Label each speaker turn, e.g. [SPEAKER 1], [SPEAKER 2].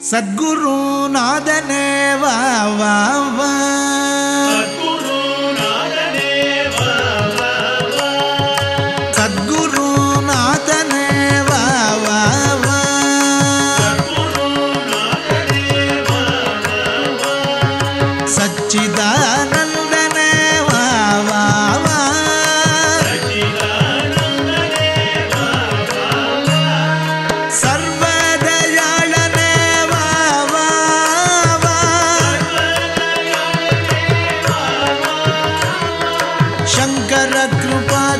[SPEAKER 1] सद्गुरूनादने वा